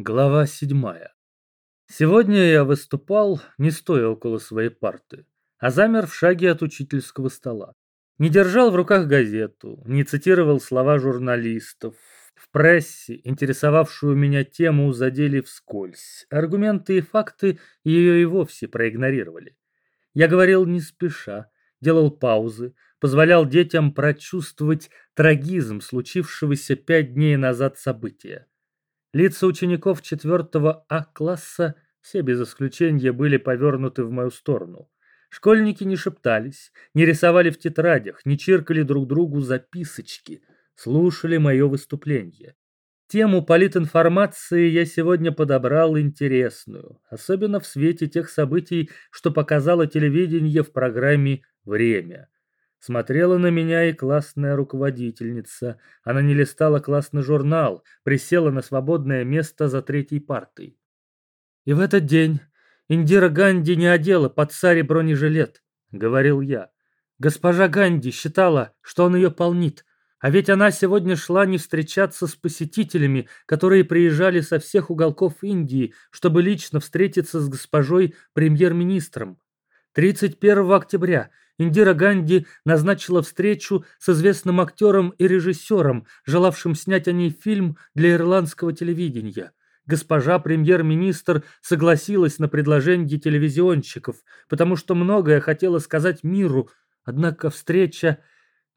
Глава седьмая. Сегодня я выступал, не стоя около своей парты, а замер в шаге от учительского стола. Не держал в руках газету, не цитировал слова журналистов. В прессе, интересовавшую меня тему, задели вскользь. Аргументы и факты ее и вовсе проигнорировали. Я говорил не спеша, делал паузы, позволял детям прочувствовать трагизм случившегося пять дней назад события. Лица учеников четвертого А-класса все без исключения были повернуты в мою сторону. Школьники не шептались, не рисовали в тетрадях, не чиркали друг другу записочки, слушали мое выступление. Тему политинформации я сегодня подобрал интересную, особенно в свете тех событий, что показало телевидение в программе «Время». Смотрела на меня и классная руководительница. Она не листала классный журнал, присела на свободное место за третьей партой. И в этот день Индира Ганди не одела под царе бронежилет, говорил я. Госпожа Ганди считала, что он ее полнит, а ведь она сегодня шла не встречаться с посетителями, которые приезжали со всех уголков Индии, чтобы лично встретиться с госпожой премьер-министром. 31 октября Индира Ганди назначила встречу с известным актером и режиссером, желавшим снять о ней фильм для ирландского телевидения. Госпожа премьер-министр согласилась на предложение телевизионщиков, потому что многое хотела сказать миру, однако встреча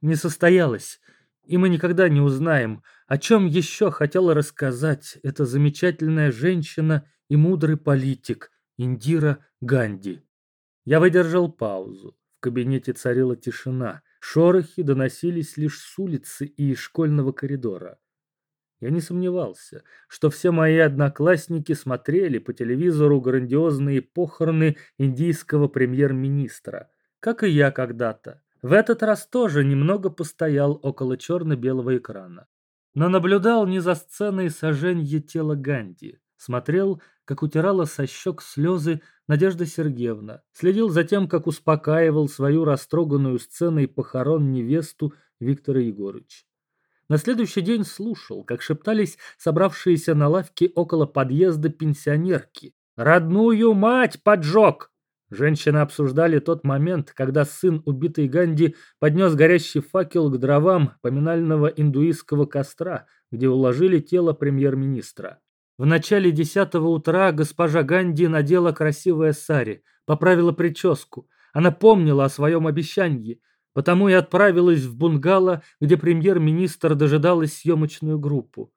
не состоялась, и мы никогда не узнаем, о чем еще хотела рассказать эта замечательная женщина и мудрый политик Индира Ганди. Я выдержал паузу. Кабинете царила тишина. Шорохи доносились лишь с улицы и из школьного коридора. Я не сомневался, что все мои одноклассники смотрели по телевизору грандиозные похороны индийского премьер-министра, как и я когда-то. В этот раз тоже немного постоял около черно-белого экрана. Но наблюдал не за сценой сожжения тела Ганди. Смотрел, как утирала со щек слезы Надежда Сергеевна, следил за тем, как успокаивал свою растроганную сценой похорон невесту Виктора Егорыч. На следующий день слушал, как шептались собравшиеся на лавке около подъезда пенсионерки. «Родную мать поджег!» Женщины обсуждали тот момент, когда сын убитой Ганди поднес горящий факел к дровам поминального индуистского костра, где уложили тело премьер-министра. В начале десятого утра госпожа Ганди надела красивое сари, поправила прическу. Она помнила о своем обещании, потому и отправилась в бунгало, где премьер-министр дожидалась съемочную группу.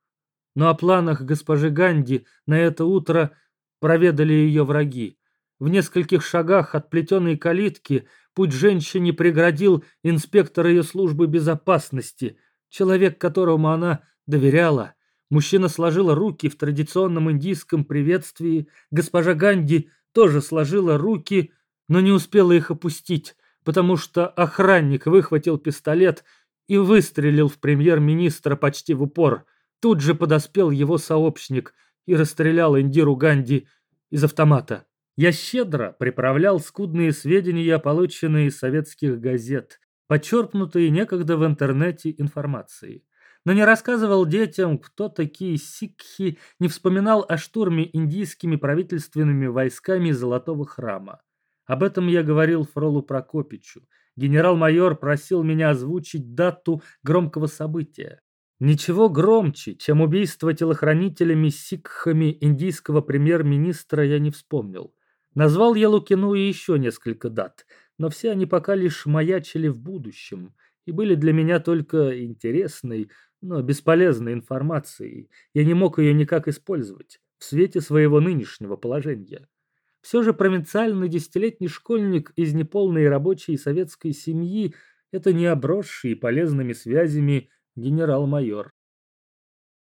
Но о планах госпожи Ганди на это утро проведали ее враги. В нескольких шагах от плетеной калитки путь женщине преградил инспектор ее службы безопасности, человек, которому она доверяла. Мужчина сложила руки в традиционном индийском приветствии. Госпожа Ганди тоже сложила руки, но не успела их опустить, потому что охранник выхватил пистолет и выстрелил в премьер-министра почти в упор. Тут же подоспел его сообщник и расстрелял Индиру Ганди из автомата. Я щедро приправлял скудные сведения, полученные из советских газет, подчеркнутые некогда в интернете информацией но не рассказывал детям, кто такие сикхи, не вспоминал о штурме индийскими правительственными войсками Золотого храма. Об этом я говорил Фролу Прокопичу. Генерал-майор просил меня озвучить дату громкого события. Ничего громче, чем убийство телохранителями сикхами индийского премьер-министра я не вспомнил. Назвал я Лукину и еще несколько дат, но все они пока лишь маячили в будущем и были для меня только интересной, но бесполезной информацией. Я не мог ее никак использовать в свете своего нынешнего положения. Все же провинциальный десятилетний школьник из неполной рабочей советской семьи – это не обросший полезными связями генерал-майор.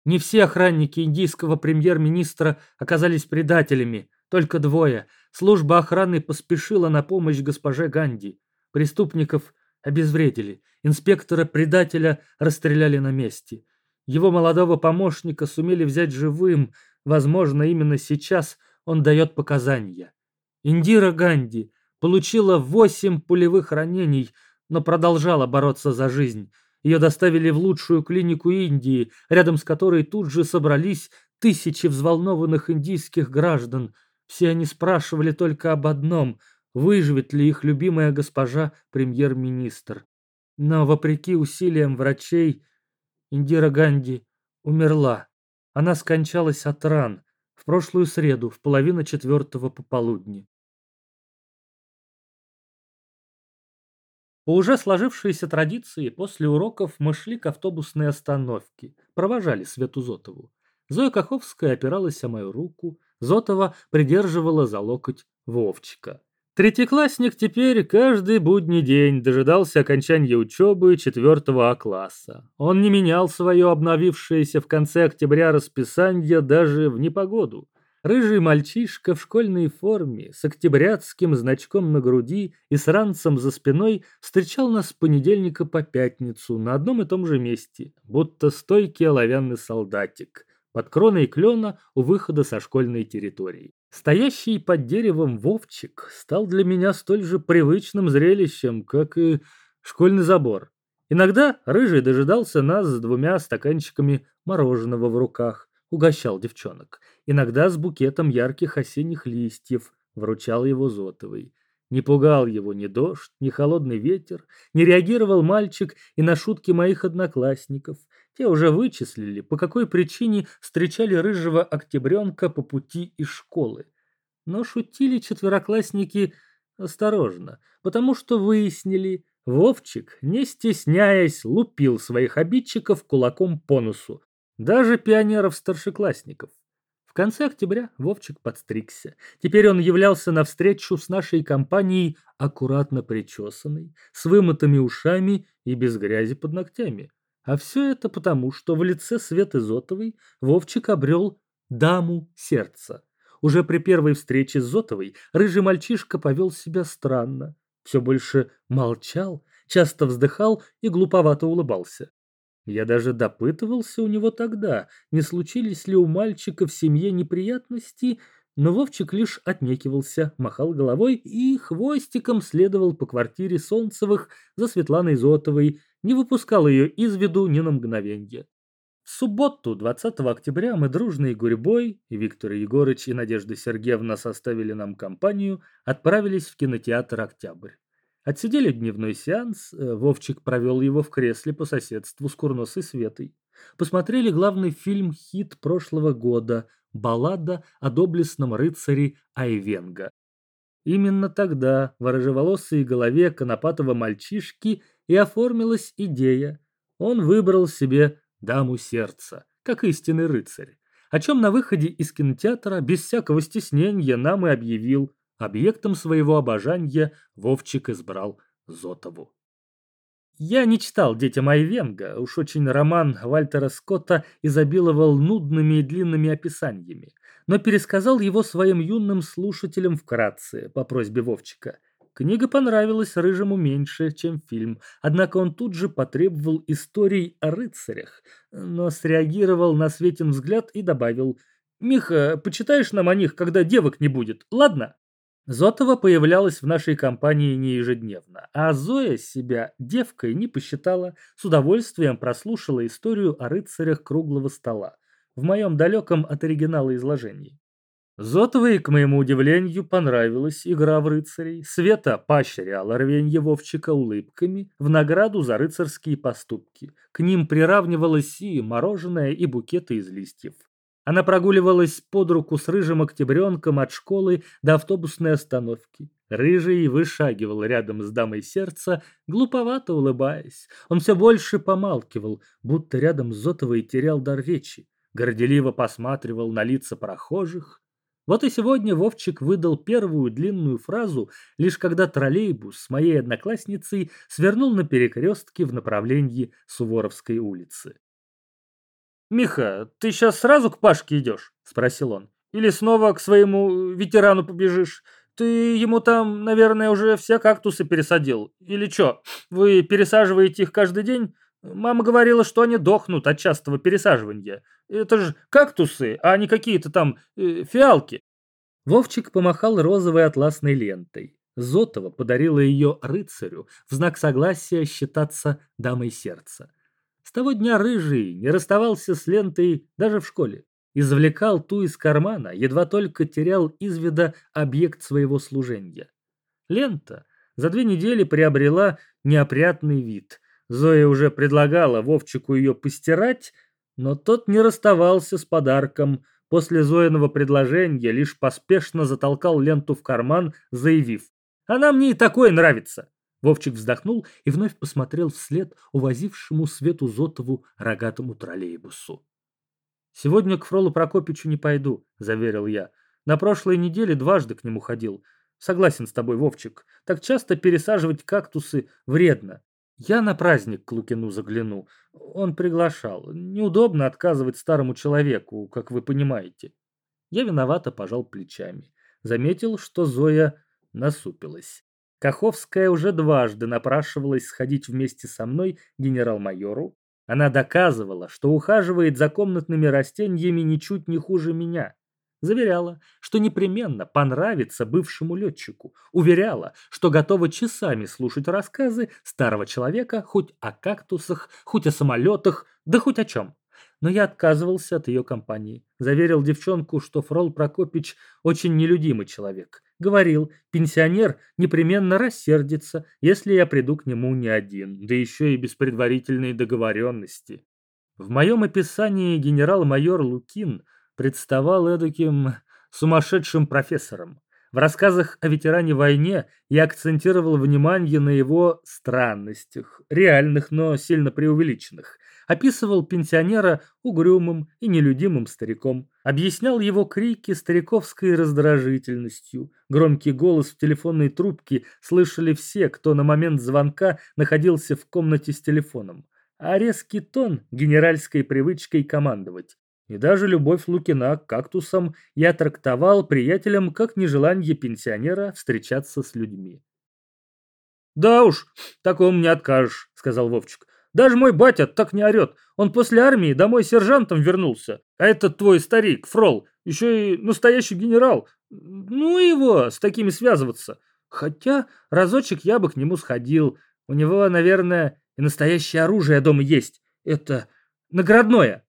Не все охранники индийского премьер-министра оказались предателями, только двое. Служба охраны поспешила на помощь госпоже Ганди. Преступников обезвредили. Инспектора-предателя расстреляли на месте. Его молодого помощника сумели взять живым. Возможно, именно сейчас он дает показания. Индира Ганди получила восемь пулевых ранений, но продолжала бороться за жизнь. Ее доставили в лучшую клинику Индии, рядом с которой тут же собрались тысячи взволнованных индийских граждан. Все они спрашивали только об одном – выживет ли их любимая госпожа премьер-министр. Но, вопреки усилиям врачей, Индира Ганди умерла. Она скончалась от ран в прошлую среду в половину четвертого пополудни. По уже сложившейся традиции, после уроков мы шли к автобусной остановке, провожали Свету Зотову. Зоя Каховская опиралась о мою руку, Зотова придерживала за локоть Вовчика. Третьеклассник теперь каждый будний день дожидался окончания учебы четвертого А-класса. Он не менял свое обновившееся в конце октября расписание даже в непогоду. Рыжий мальчишка в школьной форме, с октябрятским значком на груди и с ранцем за спиной встречал нас с понедельника по пятницу на одном и том же месте, будто стойкий оловянный солдатик, под кроной клена у выхода со школьной территории. Стоящий под деревом Вовчик стал для меня столь же привычным зрелищем, как и школьный забор. Иногда Рыжий дожидался нас с двумя стаканчиками мороженого в руках, угощал девчонок. Иногда с букетом ярких осенних листьев вручал его Зотовой. Не пугал его ни дождь, ни холодный ветер, не реагировал мальчик и на шутки моих одноклассников. Те уже вычислили, по какой причине встречали рыжего октябренка по пути из школы. Но шутили четвероклассники осторожно, потому что выяснили, Вовчик, не стесняясь, лупил своих обидчиков кулаком по носу, даже пионеров-старшеклассников. В конце октября Вовчик подстригся. Теперь он являлся навстречу с нашей компанией аккуратно причесанный, с вымытыми ушами и без грязи под ногтями. А все это потому, что в лице Светы Зотовой Вовчик обрел даму сердца. Уже при первой встрече с Зотовой рыжий мальчишка повел себя странно. Все больше молчал, часто вздыхал и глуповато улыбался. Я даже допытывался у него тогда, не случились ли у мальчика в семье неприятности, но Вовчик лишь отнекивался, махал головой и хвостиком следовал по квартире Солнцевых за Светланой Зотовой, не выпускал ее из виду ни на мгновенье. В субботу, 20 октября, мы дружной гурьбой, Виктор Егорыч и Надежда Сергеевна составили нам компанию, отправились в кинотеатр «Октябрь». Отсидели дневной сеанс, э, Вовчик провел его в кресле по соседству с Курносой Светой. Посмотрели главный фильм-хит прошлого года «Баллада о доблестном рыцаре Айвенга». Именно тогда в рыжеволосой голове конопатого мальчишки и оформилась идея. Он выбрал себе даму сердца, как истинный рыцарь. О чем на выходе из кинотеатра без всякого стеснения нам и объявил – Объектом своего обожания Вовчик избрал Зотову. Я не читал «Детям Айвенга», уж очень роман Вальтера Скотта изобиловал нудными и длинными описаниями, но пересказал его своим юным слушателям вкратце, по просьбе Вовчика. Книга понравилась Рыжему меньше, чем фильм, однако он тут же потребовал историй о рыцарях, но среагировал на Светин взгляд и добавил «Миха, почитаешь нам о них, когда девок не будет, ладно?» Зотова появлялась в нашей компании не ежедневно, а Зоя себя девкой не посчитала, с удовольствием прослушала историю о рыцарях круглого стола в моем далеком от оригинала изложении. Зотовой, к моему удивлению, понравилась игра в рыцарей. Света поощряла рвенье Вовчика улыбками в награду за рыцарские поступки. К ним приравнивалось и мороженое, и букеты из листьев. Она прогуливалась под руку с рыжим октябренком от школы до автобусной остановки. Рыжий вышагивал рядом с дамой сердца, глуповато улыбаясь. Он все больше помалкивал, будто рядом с Зотовой терял дар речи. Горделиво посматривал на лица прохожих. Вот и сегодня Вовчик выдал первую длинную фразу, лишь когда троллейбус с моей одноклассницей свернул на перекрестке в направлении Суворовской улицы. «Миха, ты сейчас сразу к Пашке идешь?» – спросил он. «Или снова к своему ветерану побежишь? Ты ему там, наверное, уже все кактусы пересадил. Или что, вы пересаживаете их каждый день? Мама говорила, что они дохнут от частого пересаживания. Это же кактусы, а не какие-то там э, фиалки». Вовчик помахал розовой атласной лентой. Зотова подарила ее рыцарю в знак согласия считаться дамой сердца. С того дня Рыжий не расставался с лентой даже в школе. извлекал ту из кармана, едва только терял из вида объект своего служения. Лента за две недели приобрела неопрятный вид. Зоя уже предлагала Вовчику ее постирать, но тот не расставался с подарком. После Зоиного предложения лишь поспешно затолкал ленту в карман, заявив «Она мне и такое нравится». Вовчик вздохнул и вновь посмотрел вслед увозившему Свету Зотову рогатому троллейбусу. «Сегодня к Фролу Прокопичу не пойду», — заверил я. «На прошлой неделе дважды к нему ходил. Согласен с тобой, Вовчик. Так часто пересаживать кактусы вредно. Я на праздник к Лукину загляну. Он приглашал. Неудобно отказывать старому человеку, как вы понимаете». Я виновато пожал плечами. Заметил, что Зоя насупилась. Каховская уже дважды напрашивалась сходить вместе со мной генерал-майору. Она доказывала, что ухаживает за комнатными растениями ничуть не хуже меня. Заверяла, что непременно понравится бывшему летчику. Уверяла, что готова часами слушать рассказы старого человека хоть о кактусах, хоть о самолетах, да хоть о чем но я отказывался от ее компании. Заверил девчонку, что Фрол Прокопич очень нелюдимый человек. Говорил, пенсионер непременно рассердится, если я приду к нему не один, да еще и без предварительной договоренности. В моем описании генерал-майор Лукин представал эдаким сумасшедшим профессором. В рассказах о ветеране войне я акцентировал внимание на его странностях, реальных, но сильно преувеличенных – описывал пенсионера угрюмым и нелюдимым стариком, объяснял его крики стариковской раздражительностью. Громкий голос в телефонной трубке слышали все, кто на момент звонка находился в комнате с телефоном, а резкий тон генеральской привычкой командовать. И даже любовь Лукина к кактусам я трактовал приятелям как нежелание пенсионера встречаться с людьми. «Да уж, такому не откажешь», — сказал Вовчик. Даже мой батя так не орет. Он после армии домой сержантом вернулся. А этот твой старик, Фрол, еще и настоящий генерал. Ну его с такими связываться. Хотя разочек я бы к нему сходил. У него, наверное, и настоящее оружие дома есть. Это наградное.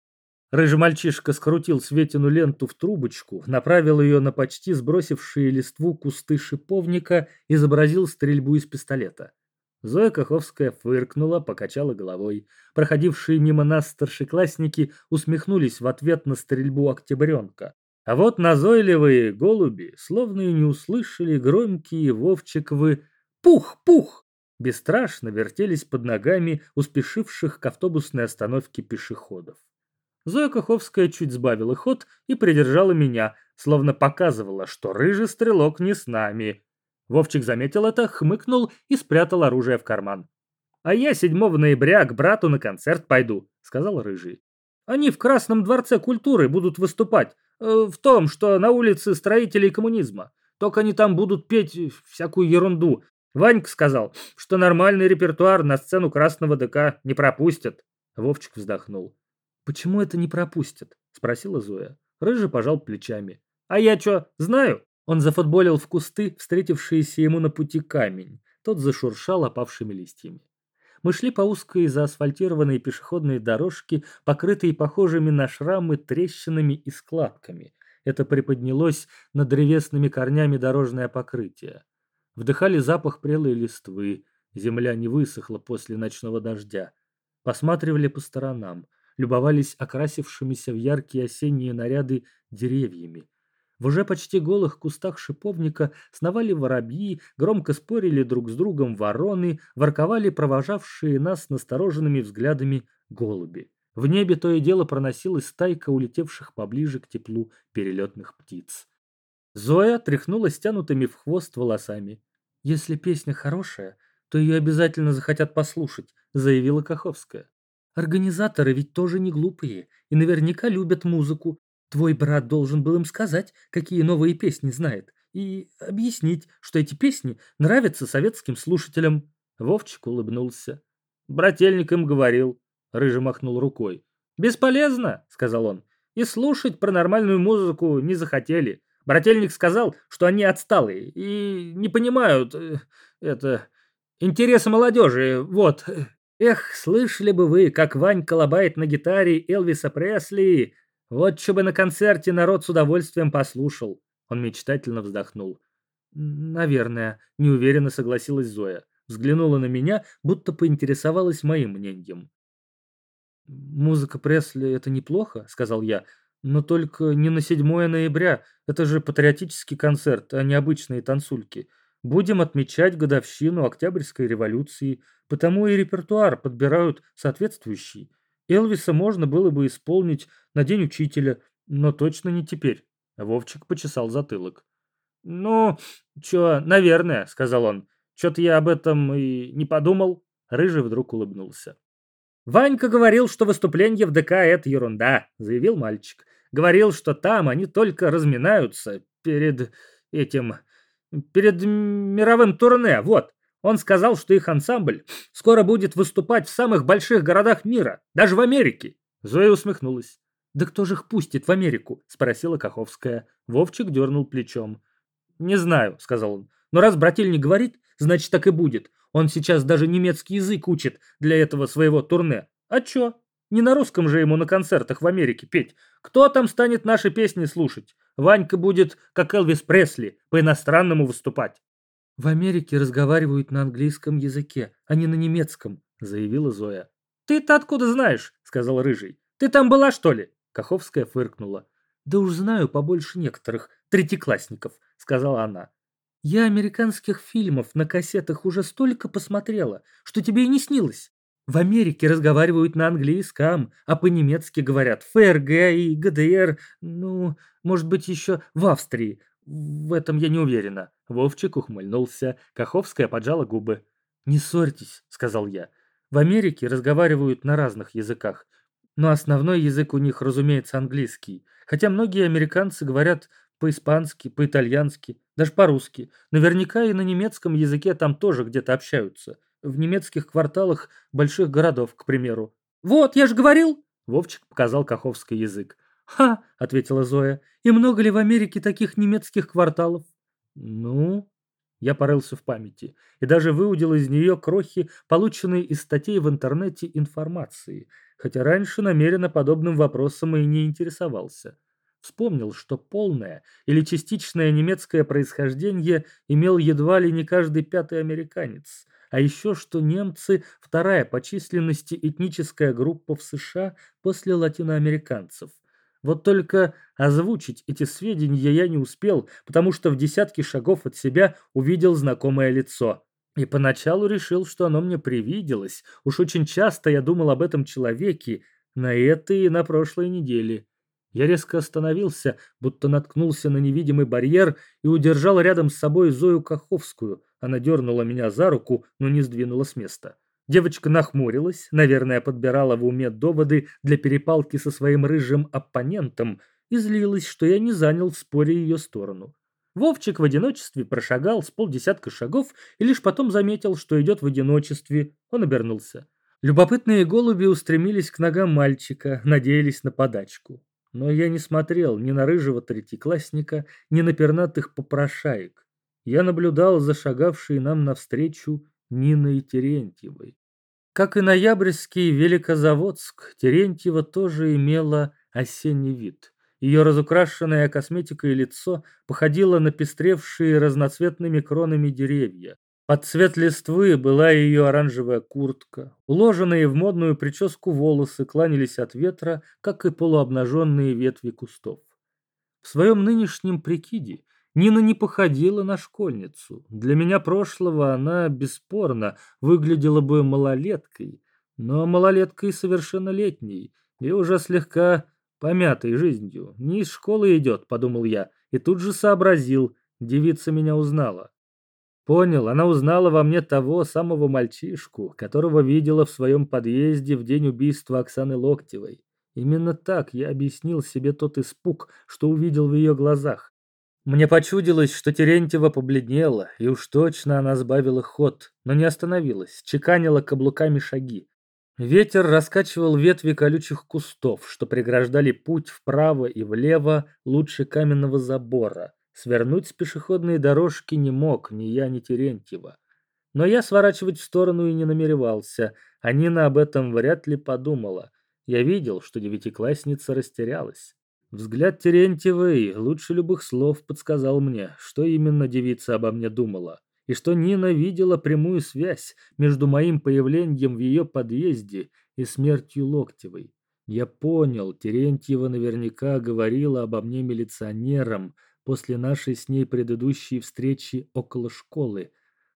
Рыжий мальчишка скрутил Светину ленту в трубочку, направил ее на почти сбросившие листву кусты шиповника, и изобразил стрельбу из пистолета. Зоя Каховская фыркнула, покачала головой. Проходившие мимо нас старшеклассники усмехнулись в ответ на стрельбу октябренка. А вот назойливые голуби словно и не услышали громкие вовчиковы «Пух! Пух!» бесстрашно вертелись под ногами успешивших к автобусной остановке пешеходов. Зоя Каховская чуть сбавила ход и придержала меня, словно показывала, что рыжий стрелок не с нами. Вовчик заметил это, хмыкнул и спрятал оружие в карман. «А я 7 ноября к брату на концерт пойду», — сказал Рыжий. «Они в Красном дворце культуры будут выступать. Э, в том, что на улице строителей коммунизма. Только они там будут петь всякую ерунду. Ванька сказал, что нормальный репертуар на сцену Красного ДК не пропустят». Вовчик вздохнул. «Почему это не пропустят?» — спросила Зоя. Рыжий пожал плечами. «А я что, знаю?» Он зафутболил в кусты, встретившиеся ему на пути камень. Тот зашуршал опавшими листьями. Мы шли по узкой заасфальтированной пешеходной дорожке, покрытой похожими на шрамы трещинами и складками. Это приподнялось над древесными корнями дорожное покрытие. Вдыхали запах прелой листвы. Земля не высохла после ночного дождя. Посматривали по сторонам. Любовались окрасившимися в яркие осенние наряды деревьями. В уже почти голых кустах шиповника сновали воробьи, громко спорили друг с другом вороны, ворковали провожавшие нас настороженными взглядами голуби. В небе то и дело проносилась стайка улетевших поближе к теплу перелетных птиц. Зоя тряхнула стянутыми в хвост волосами. «Если песня хорошая, то ее обязательно захотят послушать», — заявила Каховская. «Организаторы ведь тоже не глупые и наверняка любят музыку, Твой брат должен был им сказать, какие новые песни знает, и объяснить, что эти песни нравятся советским слушателям. Вовчик улыбнулся. Брательник им говорил. Рыжий махнул рукой. «Бесполезно», — сказал он. «И слушать про нормальную музыку не захотели. Брательник сказал, что они отсталые и не понимают... Э, это... интересы молодежи, вот. Эх, слышали бы вы, как Ванька лобает на гитаре Элвиса Пресли, Вот что бы на концерте народ с удовольствием послушал. Он мечтательно вздохнул. Наверное, неуверенно согласилась Зоя. Взглянула на меня, будто поинтересовалась моим мнением. «Музыка Пресли — это неплохо», — сказал я, — «но только не на 7 ноября. Это же патриотический концерт, а не обычные танцульки. Будем отмечать годовщину Октябрьской революции, потому и репертуар подбирают соответствующий. Элвиса можно было бы исполнить на День учителя, но точно не теперь». Вовчик почесал затылок. «Ну, чё, наверное», — сказал он. «Чё-то я об этом и не подумал». Рыжий вдруг улыбнулся. «Ванька говорил, что выступление в ДК — это ерунда», — заявил мальчик. «Говорил, что там они только разминаются перед этим... перед мировым турне, вот. Он сказал, что их ансамбль скоро будет выступать в самых больших городах мира, даже в Америке». Зоя усмехнулась. «Да кто же их пустит в Америку?» — спросила Каховская. Вовчик дернул плечом. «Не знаю», — сказал он. «Но раз брательник говорит, значит так и будет. Он сейчас даже немецкий язык учит для этого своего турне. А чё? Не на русском же ему на концертах в Америке петь. Кто там станет наши песни слушать? Ванька будет, как Элвис Пресли, по-иностранному выступать. В Америке разговаривают на английском языке, а не на немецком, заявила Зоя. Ты-то откуда знаешь? сказал Рыжий. Ты там была, что ли? Каховская фыркнула. Да уж знаю побольше некоторых третьеклассников, сказала она. Я американских фильмов на кассетах уже столько посмотрела, что тебе и не снилось. В Америке разговаривают на английском, а по-немецки говорят ФРГ и ГДР, ну, может быть, еще в Австрии. В этом я не уверена. Вовчик ухмыльнулся, Каховская поджала губы. «Не ссорьтесь», — сказал я. «В Америке разговаривают на разных языках, но основной язык у них, разумеется, английский. Хотя многие американцы говорят по-испански, по-итальянски, даже по-русски. Наверняка и на немецком языке там тоже где-то общаются. В немецких кварталах больших городов, к примеру. «Вот, я же говорил!» Вовчик показал каховский язык. «Ха!» — ответила Зоя. «И много ли в Америке таких немецких кварталов?» «Ну...» Я порылся в памяти и даже выудил из нее крохи, полученные из статей в интернете информации, хотя раньше намеренно подобным вопросом и не интересовался. Вспомнил, что полное или частичное немецкое происхождение имел едва ли не каждый пятый американец, а еще что немцы – вторая по численности этническая группа в США после латиноамериканцев. Вот только озвучить эти сведения я не успел, потому что в десятке шагов от себя увидел знакомое лицо. И поначалу решил, что оно мне привиделось. Уж очень часто я думал об этом человеке, на этой и на прошлой неделе. Я резко остановился, будто наткнулся на невидимый барьер и удержал рядом с собой Зою Каховскую. Она дернула меня за руку, но не сдвинула с места. Девочка нахмурилась, наверное, подбирала в уме доводы для перепалки со своим рыжим оппонентом и злилась, что я не занял в споре ее сторону. Вовчик в одиночестве прошагал с полдесятка шагов и лишь потом заметил, что идет в одиночестве. Он обернулся. Любопытные голуби устремились к ногам мальчика, надеялись на подачку. Но я не смотрел ни на рыжего третьеклассника, ни на пернатых попрошаек. Я наблюдал за шагавшей нам навстречу Ниной Терентьевой. Как и ноябрьский Великозаводск, Терентьева тоже имела осенний вид. Ее разукрашенное косметикой лицо походило на пестревшие разноцветными кронами деревья. Под цвет листвы была ее оранжевая куртка. Уложенные в модную прическу волосы кланялись от ветра, как и полуобнаженные ветви кустов. В своем нынешнем прикиде Нина не походила на школьницу. Для меня прошлого она, бесспорно, выглядела бы малолеткой, но малолеткой совершеннолетней и уже слегка помятой жизнью. Не из школы идет, подумал я, и тут же сообразил, девица меня узнала. Понял, она узнала во мне того самого мальчишку, которого видела в своем подъезде в день убийства Оксаны Локтевой. Именно так я объяснил себе тот испуг, что увидел в ее глазах. Мне почудилось, что Терентьева побледнела, и уж точно она сбавила ход, но не остановилась, чеканила каблуками шаги. Ветер раскачивал ветви колючих кустов, что преграждали путь вправо и влево лучше каменного забора. Свернуть с пешеходной дорожки не мог ни я, ни Терентьева. Но я сворачивать в сторону и не намеревался, а Нина об этом вряд ли подумала. Я видел, что девятиклассница растерялась. Взгляд Терентьевой лучше любых слов подсказал мне, что именно девица обо мне думала, и что Нина видела прямую связь между моим появлением в ее подъезде и смертью Локтевой. Я понял, Терентьева наверняка говорила обо мне милиционерам после нашей с ней предыдущей встречи около школы,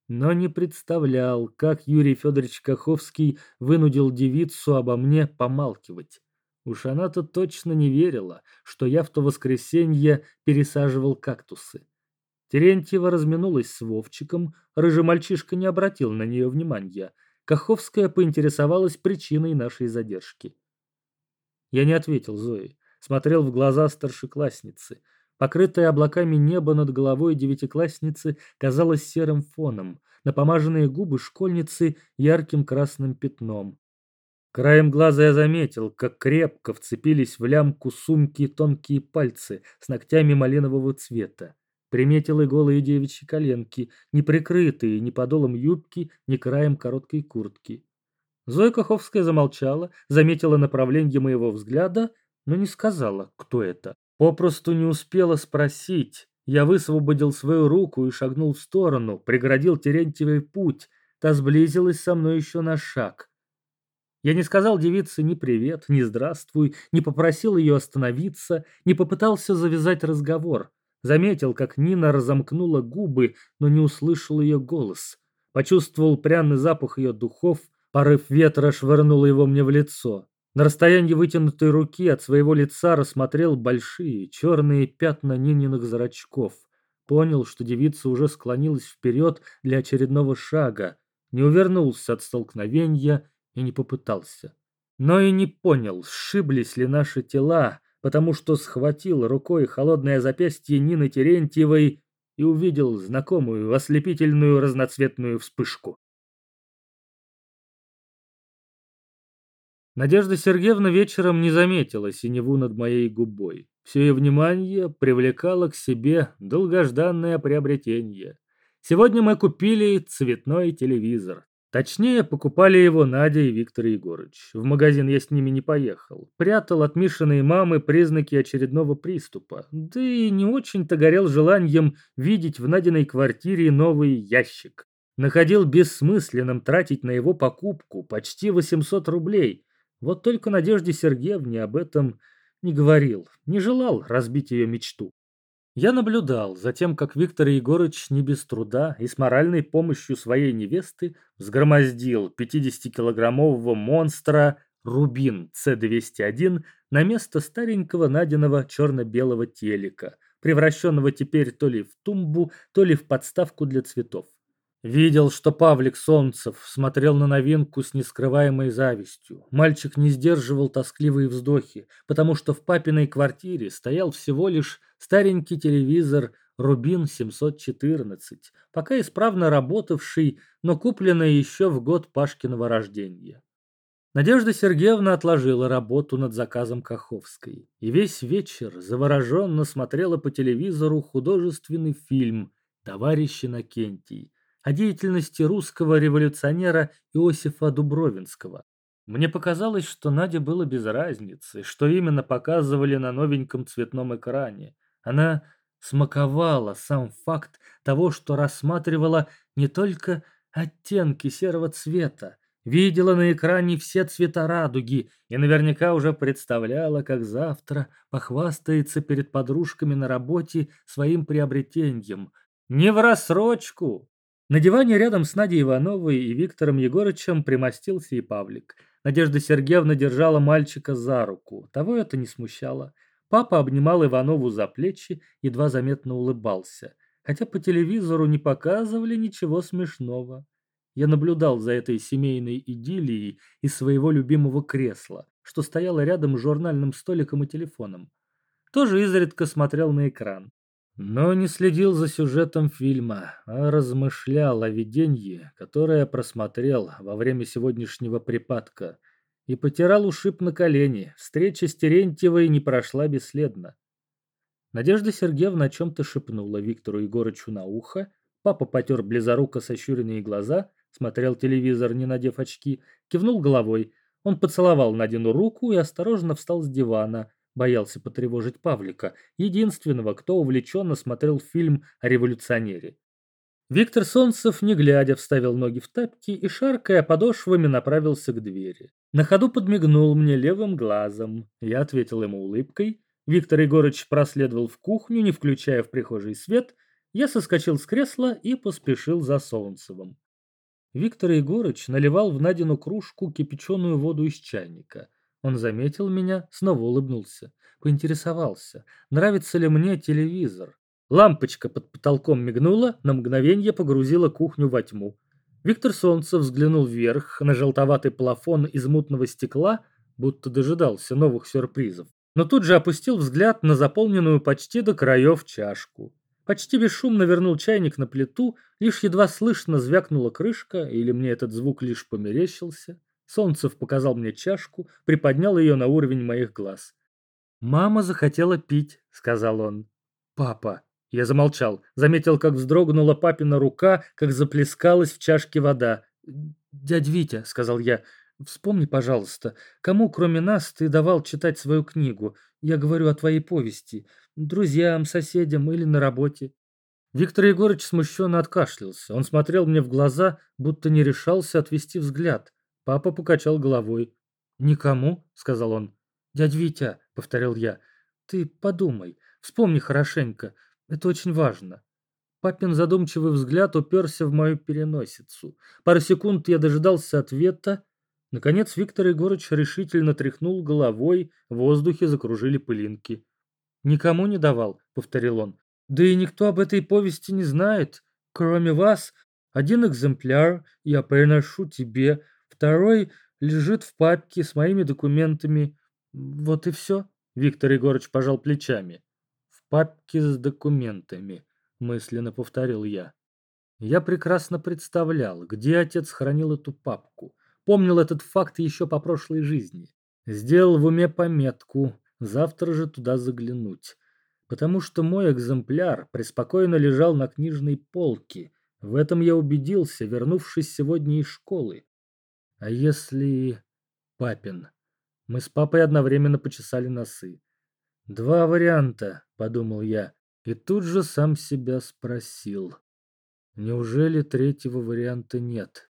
но не представлял, как Юрий Федорович Каховский вынудил девицу обо мне помалкивать. Уж она-то точно не верила, что я в то воскресенье пересаживал кактусы. Терентьева разминулась с Вовчиком, рыжий мальчишка не обратил на нее внимания. Каховская поинтересовалась причиной нашей задержки. Я не ответил Зои, смотрел в глаза старшеклассницы – Покрытое облаками небо над головой девятиклассницы казалось серым фоном, напомаженные губы школьницы ярким красным пятном. Краем глаза я заметил, как крепко вцепились в лямку сумки тонкие пальцы с ногтями малинового цвета. Приметил и голые девичьи коленки, не прикрытые ни подолом юбки, ни краем короткой куртки. Зоя Каховская замолчала, заметила направление моего взгляда, но не сказала, кто это. Попросту не успела спросить. Я высвободил свою руку и шагнул в сторону, преградил Терентьевой путь. Та сблизилась со мной еще на шаг. Я не сказал девице ни привет, ни здравствуй, не попросил ее остановиться, не попытался завязать разговор. Заметил, как Нина разомкнула губы, но не услышал ее голос. Почувствовал пряный запах ее духов, порыв ветра швырнул его мне в лицо. На расстоянии вытянутой руки от своего лица рассмотрел большие черные пятна Нининых зрачков. Понял, что девица уже склонилась вперед для очередного шага, не увернулся от столкновения и не попытался. Но и не понял, сшиблись ли наши тела, потому что схватил рукой холодное запястье Нины Терентьевой и увидел знакомую ослепительную разноцветную вспышку. Надежда Сергеевна вечером не заметила синеву над моей губой. Все ее внимание привлекало к себе долгожданное приобретение. Сегодня мы купили цветной телевизор. Точнее, покупали его Надя и Виктор Егорыч. В магазин я с ними не поехал. Прятал от Мишиной мамы признаки очередного приступа. Да и не очень-то горел желанием видеть в Надиной квартире новый ящик. Находил бессмысленным тратить на его покупку почти 800 рублей. Вот только Надежде Сергеевне об этом не говорил, не желал разбить ее мечту. Я наблюдал за тем, как Виктор Егорыч не без труда и с моральной помощью своей невесты взгромоздил 50-килограммового монстра Рубин С-201 на место старенького Надиного черно-белого телека, превращенного теперь то ли в тумбу, то ли в подставку для цветов. Видел, что Павлик Солнцев смотрел на новинку с нескрываемой завистью. Мальчик не сдерживал тоскливые вздохи, потому что в папиной квартире стоял всего лишь старенький телевизор «Рубин 714», пока исправно работавший, но купленный еще в год Пашкиного рождения. Надежда Сергеевна отложила работу над заказом Каховской и весь вечер завороженно смотрела по телевизору художественный фильм «Товарищ Иннокентий», о деятельности русского революционера Иосифа Дубровинского. Мне показалось, что Наде было без разницы, что именно показывали на новеньком цветном экране. Она смаковала сам факт того, что рассматривала не только оттенки серого цвета, видела на экране все цвета радуги и наверняка уже представляла, как завтра похвастается перед подружками на работе своим приобретением. Не в рассрочку, на диване рядом с Надей Ивановой и Виктором Егорычем примостился и Павлик. Надежда Сергеевна держала мальчика за руку. Того это не смущало. Папа обнимал Иванову за плечи, едва заметно улыбался. Хотя по телевизору не показывали ничего смешного. Я наблюдал за этой семейной идиллией из своего любимого кресла, что стояло рядом с журнальным столиком и телефоном. Тоже изредка смотрел на экран. Но не следил за сюжетом фильма, а размышлял о видении, которое просмотрел во время сегодняшнего припадка, и потирал ушиб на колени. Встреча с Терентьевой не прошла бесследно. Надежда Сергеевна о чем-то шепнула Виктору Егорычу на ухо, папа потер близоруко сощуренные глаза, смотрел телевизор, не надев очки, кивнул головой. Он поцеловал Надину руку и осторожно встал с дивана, боялся потревожить Павлика, единственного, кто увлеченно смотрел фильм о революционере. Виктор Солнцев, не глядя, вставил ноги в тапки и, шаркая подошвами, направился к двери. На ходу подмигнул мне левым глазом. Я ответил ему улыбкой. Виктор Егорыч проследовал в кухню, не включая в прихожей свет. Я соскочил с кресла и поспешил за Солнцевым. Виктор Егорыч наливал в Надину кружку кипяченую воду из чайника. Он заметил меня, снова улыбнулся. Поинтересовался, нравится ли мне телевизор. Лампочка под потолком мигнула, на мгновение погрузила кухню во тьму. Виктор Солнцев взглянул вверх на желтоватый плафон из мутного стекла, будто дожидался новых сюрпризов, но тут же опустил взгляд на заполненную почти до краев чашку. Почти бесшумно вернул чайник на плиту, лишь едва слышно звякнула крышка, или мне этот звук лишь померещился. Солнцев показал мне чашку, приподнял ее на уровень моих глаз. «Мама захотела пить», — сказал он. «Папа», я замолчал, заметил, как вздрогнула папина рука, как заплескалась в чашке вода. «Дядь Витя», — сказал я, — «вспомни, пожалуйста, кому, кроме нас, ты давал читать свою книгу? Я говорю о твоей повести. Друзьям, соседям или на работе?» Виктор Егорович смущенно откашлялся. Он смотрел мне в глаза, будто не решался отвести взгляд. Папа покачал головой. «Никому», — сказал он. «Дядь Витя», — повторил я, — «ты подумай, вспомни хорошенько. Это очень важно. Папин задумчивый взгляд уперся в мою переносицу. Пару секунд я дожидался ответа. Наконец Виктор Егорович решительно тряхнул головой, в воздухе закружили пылинки. «Никому не давал», — повторил он. «Да и никто об этой повести не знает. Кроме вас, один экземпляр я приношу тебе, второй лежит в папке с моими документами. Вот и все», — Виктор Егорович пожал плечами папке с документами», — мысленно повторил я. Я прекрасно представлял, где отец хранил эту папку. Помнил этот факт еще по прошлой жизни. Сделал в уме пометку завтра же туда заглянуть. Потому что мой экземпляр преспокойно лежал на книжной полке. В этом я убедился, вернувшись сегодня из школы. А если... Папин. Мы с папой одновременно почесали носы. Два варианта, подумал я, и тут же сам себя спросил. Неужели третьего варианта нет?